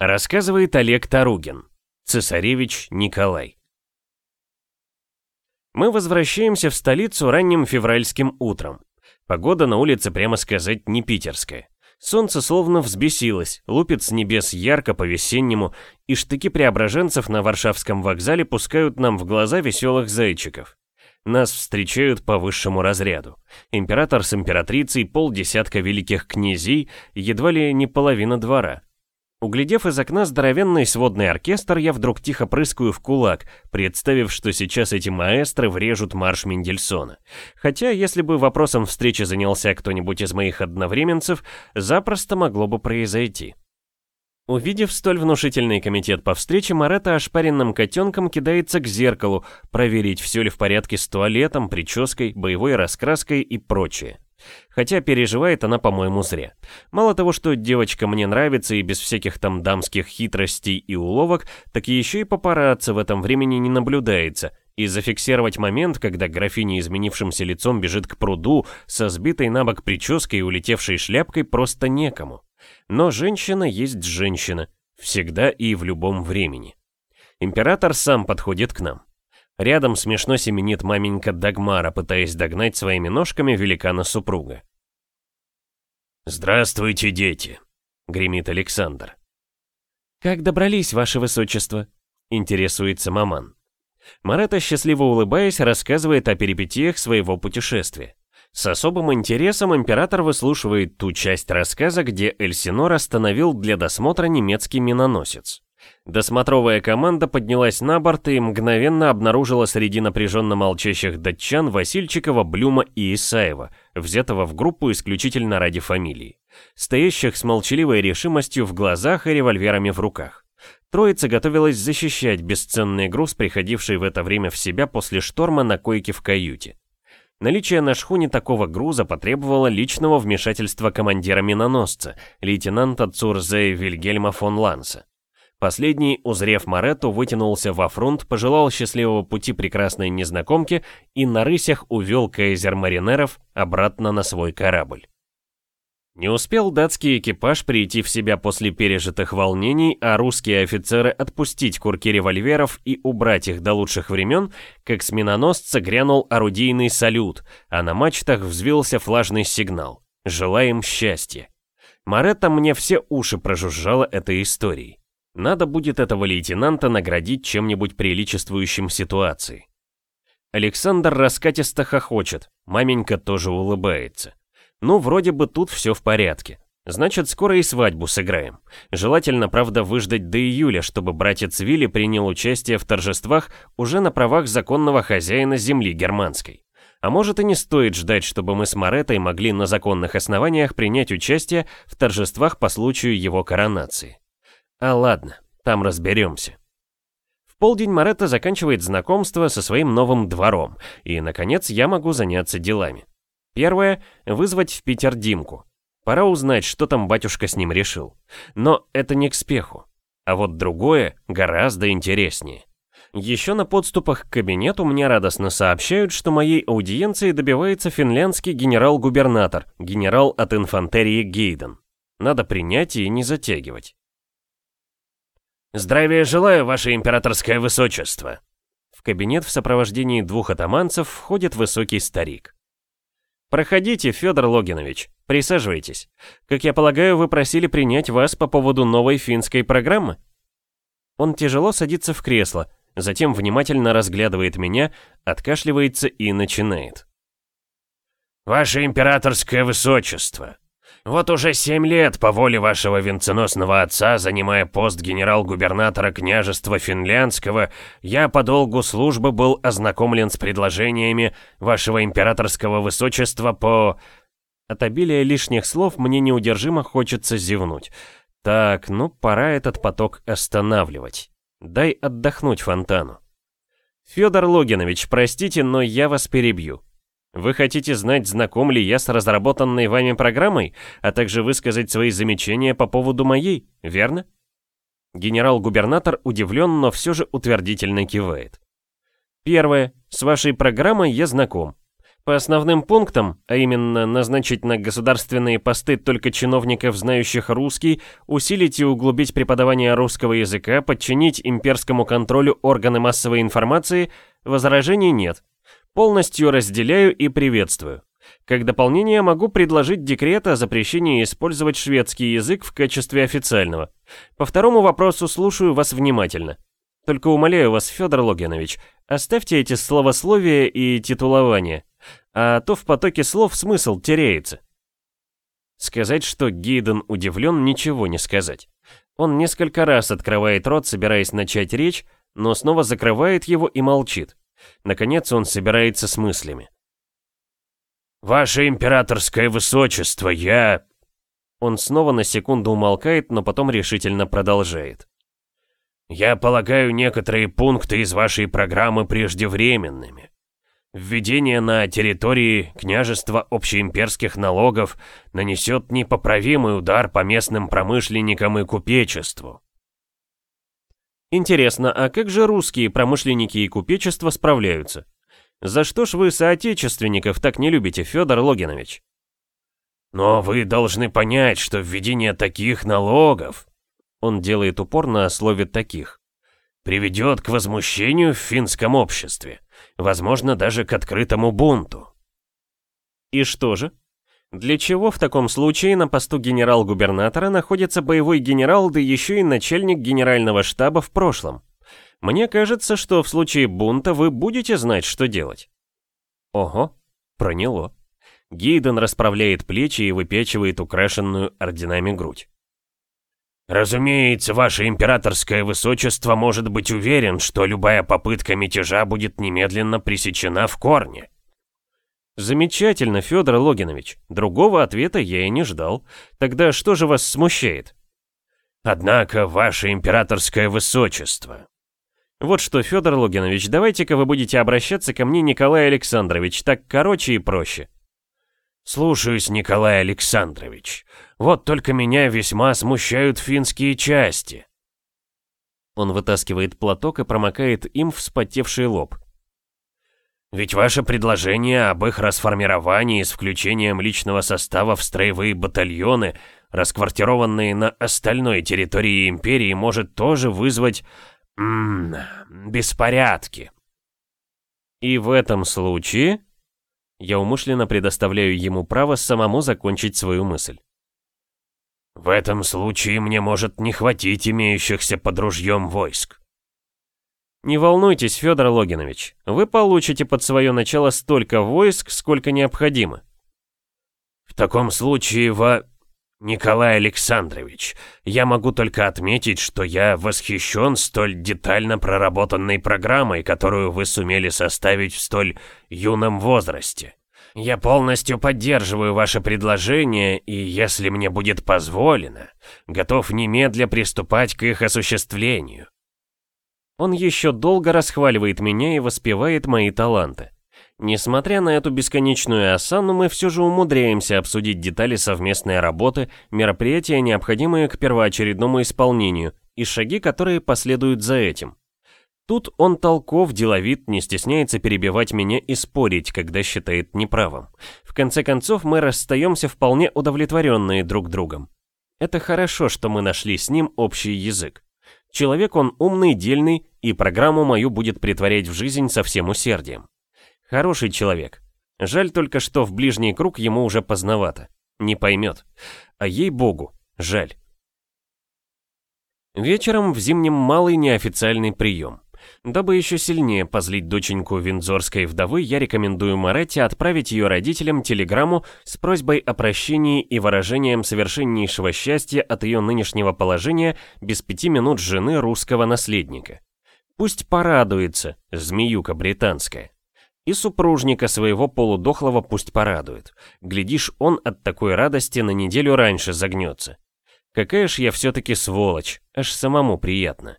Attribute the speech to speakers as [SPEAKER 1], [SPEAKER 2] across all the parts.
[SPEAKER 1] Рассказывает Олег Таругин. Цесаревич Николай. Мы возвращаемся в столицу ранним февральским утром. Погода на улице, прямо сказать, не питерская. Солнце словно взбесилось, лупит с небес ярко по-весеннему, и штыки преображенцев на Варшавском вокзале пускают нам в глаза веселых зайчиков. Нас встречают по высшему разряду. Император с императрицей, полдесятка великих князей, едва ли не половина двора. Углядев из окна здоровенный сводный оркестр, я вдруг тихо прыскаю в кулак, представив, что сейчас эти маэстры врежут марш Мендельсона. Хотя, если бы вопросом встречи занялся кто-нибудь из моих одновременцев, запросто могло бы произойти. Увидев столь внушительный комитет по встрече, Марета ошпаренным котенком кидается к зеркалу, проверить, все ли в порядке с туалетом, прической, боевой раскраской и прочее. Хотя переживает она, по-моему, зря. Мало того, что девочка мне нравится и без всяких там дамских хитростей и уловок, так еще и папарацци в этом времени не наблюдается, и зафиксировать момент, когда графиня изменившимся лицом бежит к пруду со сбитой на бок прической и улетевшей шляпкой просто некому. Но женщина есть женщина, всегда и в любом времени. Император сам подходит к нам. Рядом смешно семенит маменька Дагмара, пытаясь догнать своими ножками великана-супруга. «Здравствуйте, дети!» — гремит Александр. «Как добрались, ваше высочество?» — интересуется маман. Марета, счастливо улыбаясь, рассказывает о перипетиях своего путешествия. С особым интересом император выслушивает ту часть рассказа, где Эльсинор остановил для досмотра немецкий миноносец. Досмотровая команда поднялась на борт и мгновенно обнаружила среди напряженно молчащих датчан Васильчикова, Блюма и Исаева, взятого в группу исключительно ради фамилии, стоящих с молчаливой решимостью в глазах и револьверами в руках. Троица готовилась защищать бесценный груз, приходивший в это время в себя после шторма на койке в каюте. Наличие на шхуне такого груза потребовало личного вмешательства командира миноносца, лейтенанта Цурзе Вильгельма фон Ланса. Последний, узрев Маретту, вытянулся во фронт, пожелал счастливого пути прекрасной незнакомке и на рысях увел Кейзер Маринеров обратно на свой корабль. Не успел датский экипаж прийти в себя после пережитых волнений, а русские офицеры отпустить курки револьверов и убрать их до лучших времен, как с миноносца грянул орудийный салют, а на мачтах взвился флажный сигнал. Желаем счастья. Маретта мне все уши прожужжала этой историей. Надо будет этого лейтенанта наградить чем-нибудь приличествующим ситуации. Александр раскатисто хохочет, маменька тоже улыбается. Ну, вроде бы тут все в порядке. Значит, скоро и свадьбу сыграем. Желательно, правда, выждать до июля, чтобы братец Вилли принял участие в торжествах уже на правах законного хозяина земли германской. А может и не стоит ждать, чтобы мы с Маретой могли на законных основаниях принять участие в торжествах по случаю его коронации. А ладно, там разберемся. В полдень Маретта заканчивает знакомство со своим новым двором, и, наконец, я могу заняться делами. Первое — вызвать в Питер Димку. Пора узнать, что там батюшка с ним решил. Но это не к спеху. А вот другое гораздо интереснее. Еще на подступах к кабинету мне радостно сообщают, что моей аудиенции добивается финляндский генерал-губернатор, генерал от инфантерии Гейден. Надо принять и не затягивать. «Здравия желаю, ваше императорское высочество!» В кабинет в сопровождении двух атаманцев входит высокий старик. «Проходите, Федор Логинович, присаживайтесь. Как я полагаю, вы просили принять вас по поводу новой финской программы?» Он тяжело садится в кресло, затем внимательно разглядывает меня, откашливается и начинает. «Ваше императорское высочество, вот уже семь лет по воле вашего венценосного отца, занимая пост генерал-губернатора княжества Финляндского, я по долгу службы был ознакомлен с предложениями вашего императорского высочества по... От обилия лишних слов мне неудержимо хочется зевнуть. Так, ну пора этот поток останавливать. Дай отдохнуть фонтану. Федор Логинович, простите, но я вас перебью. Вы хотите знать, знаком ли я с разработанной вами программой, а также высказать свои замечания по поводу моей, верно? Генерал-губернатор удивлен, но все же утвердительно кивает. Первое. С вашей программой я знаком. По основным пунктам, а именно назначить на государственные посты только чиновников, знающих русский, усилить и углубить преподавание русского языка, подчинить имперскому контролю органы массовой информации, возражений нет. Полностью разделяю и приветствую. Как дополнение могу предложить декрет о запрещении использовать шведский язык в качестве официального. По второму вопросу слушаю вас внимательно. Только умоляю вас, Федор Логинович, оставьте эти словословия и титулования, а то в потоке слов смысл теряется. Сказать, что Гейден удивлен, ничего не сказать. Он несколько раз открывает рот, собираясь начать речь, но снова закрывает его и молчит. Наконец он собирается с мыслями. «Ваше императорское высочество, я...» Он снова на секунду умолкает, но потом решительно продолжает. «Я полагаю некоторые пункты из вашей программы преждевременными. Введение на территории княжества общеимперских налогов нанесет непоправимый удар по местным промышленникам и купечеству. Интересно, а как же русские промышленники и купечество справляются? За что ж вы соотечественников так не любите, Федор Логинович?
[SPEAKER 2] Но вы должны понять, что введение таких налогов...
[SPEAKER 1] Он делает упор на слове «таких».
[SPEAKER 2] Приведет к возмущению в финском обществе. Возможно, даже к открытому бунту.
[SPEAKER 1] И что же? Для чего в таком случае на посту генерал-губернатора находится боевой генерал, да еще и начальник генерального штаба в прошлом? Мне кажется, что в случае бунта вы будете знать, что делать. Ого, проняло. Гейден расправляет плечи и выпечивает украшенную орденами грудь.
[SPEAKER 2] «Разумеется, ваше императорское высочество может быть уверен, что любая попытка мятежа будет немедленно пресечена в корне».
[SPEAKER 1] «Замечательно, Федор Логинович. Другого ответа я и не ждал. Тогда что же вас смущает?»
[SPEAKER 2] «Однако, ваше императорское высочество»,
[SPEAKER 1] вот что, Федор Логинович, давайте-ка вы будете обращаться ко мне, Николай Александрович, так короче и проще.
[SPEAKER 2] Слушаюсь, Николай Александрович. Вот только меня весьма смущают финские части.
[SPEAKER 1] Он вытаскивает платок и промокает им вспотевший лоб.
[SPEAKER 2] Ведь ваше предложение об их расформировании с включением личного состава в строевые батальоны, расквартированные на остальной территории империи, может тоже вызвать Ммм, беспорядки.
[SPEAKER 1] И в этом случае я умышленно предоставляю ему право самому закончить свою мысль.
[SPEAKER 2] В этом случае мне может не хватить имеющихся под ружьем войск.
[SPEAKER 1] Не волнуйтесь, Федор Логинович, вы получите под свое начало столько войск, сколько необходимо.
[SPEAKER 2] В таком случае во... «Николай Александрович, я могу только отметить, что я восхищен столь детально проработанной программой, которую вы сумели составить в столь юном возрасте. Я полностью поддерживаю ваше предложение и, если мне будет позволено, готов немедля приступать к их осуществлению».
[SPEAKER 1] Он еще долго расхваливает меня и воспевает мои таланты. Несмотря на эту бесконечную осану, мы все же умудряемся обсудить детали совместной работы, мероприятия, необходимые к первоочередному исполнению, и шаги, которые последуют за этим. Тут он толков, деловит, не стесняется перебивать меня и спорить, когда считает неправым. В конце концов, мы расстаемся вполне удовлетворенные друг другом. Это хорошо, что мы нашли с ним общий язык. Человек он умный, дельный, и программу мою будет притворять в жизнь со всем усердием. Хороший человек. Жаль только, что в ближний круг ему уже поздновато. Не поймет. А ей-богу, жаль. Вечером в зимнем малый неофициальный прием. Дабы еще сильнее позлить доченьку виндзорской вдовы, я рекомендую Моретти отправить ее родителям телеграмму с просьбой о прощении и выражением совершеннейшего счастья от ее нынешнего положения без пяти минут жены русского наследника. Пусть порадуется, змеюка британская. И супружника своего полудохлого пусть порадует. Глядишь, он от такой радости на неделю раньше загнется. Какая ж я все-таки сволочь, аж самому приятно.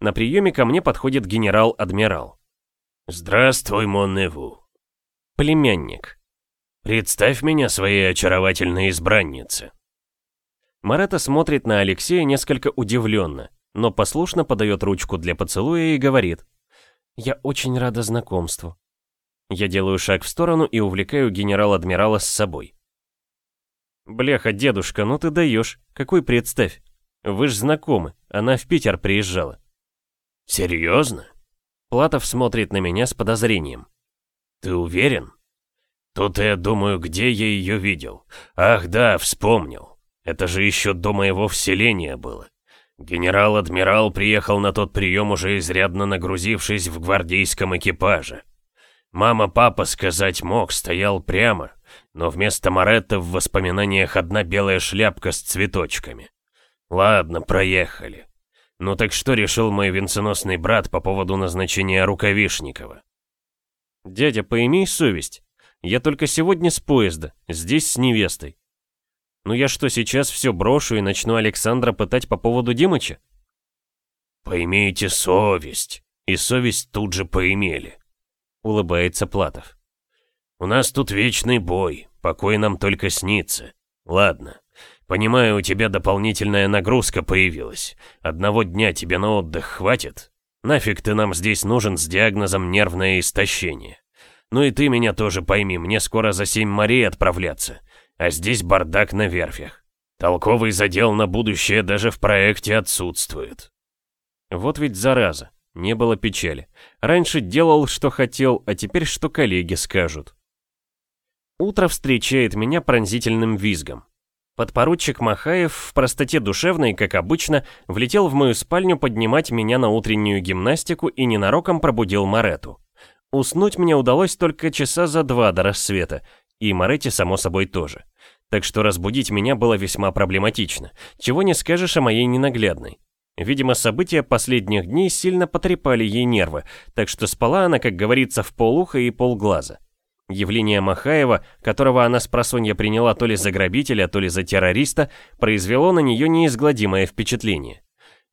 [SPEAKER 1] На приеме ко мне подходит генерал-адмирал.
[SPEAKER 2] «Здравствуй, Монневу».
[SPEAKER 1] Племянник.
[SPEAKER 2] «Представь меня своей очаровательной избраннице».
[SPEAKER 1] Марата смотрит на Алексея несколько удивленно, но послушно подает ручку для поцелуя и говорит. Я очень рада знакомству. Я делаю шаг в сторону и увлекаю генерал-адмирала с собой. «Бляха, дедушка, ну ты даешь. Какой представь? Вы ж знакомы, она в Питер приезжала».
[SPEAKER 2] «Серьезно?»
[SPEAKER 1] Платов смотрит на меня с подозрением.
[SPEAKER 2] «Ты уверен?» «Тут я думаю, где я ее видел. Ах да, вспомнил. Это же еще до моего вселения было. Генерал-адмирал приехал на тот прием уже изрядно нагрузившись в гвардейском экипаже. Мама-папа сказать мог, стоял прямо, но вместо Моретта в воспоминаниях одна белая шляпка с цветочками. Ладно, проехали. Ну так что решил мой венценосный брат по поводу назначения Рукавишникова?
[SPEAKER 1] Дядя, поимей совесть. Я только сегодня с поезда, здесь с невестой. Ну я что, сейчас все брошу и начну Александра пытать по поводу Димыча?
[SPEAKER 2] Поимейте совесть. И совесть тут же поимели.
[SPEAKER 1] Улыбается Платов.
[SPEAKER 2] У нас тут вечный бой, покой нам только снится. Ладно, понимаю, у тебя дополнительная нагрузка появилась. Одного дня тебе на отдых хватит? Нафиг ты нам здесь нужен с диагнозом нервное истощение? Ну и ты меня тоже пойми, мне скоро за семь морей отправляться, а здесь бардак на верфях. Толковый задел на будущее даже в проекте отсутствует.
[SPEAKER 1] Вот ведь зараза, не было печали. Раньше делал, что хотел, а теперь что коллеги скажут. Утро встречает меня пронзительным визгом. Подпоручик Махаев в простоте душевной, как обычно, влетел в мою спальню поднимать меня на утреннюю гимнастику и ненароком пробудил Марету. Уснуть мне удалось только часа за два до рассвета, и Марете, само собой, тоже. Так что разбудить меня было весьма проблематично, чего не скажешь о моей ненаглядной. Видимо, события последних дней сильно потрепали ей нервы, так что спала она, как говорится, в полуха и полглаза. Явление Махаева, которого она с просонья приняла то ли за грабителя, то ли за террориста, произвело на нее неизгладимое впечатление.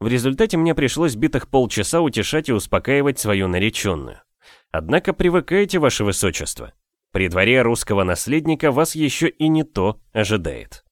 [SPEAKER 1] В результате мне пришлось битых полчаса утешать и успокаивать свою нареченную. Однако привыкайте, ваше высочество. При дворе русского наследника вас еще и не то ожидает.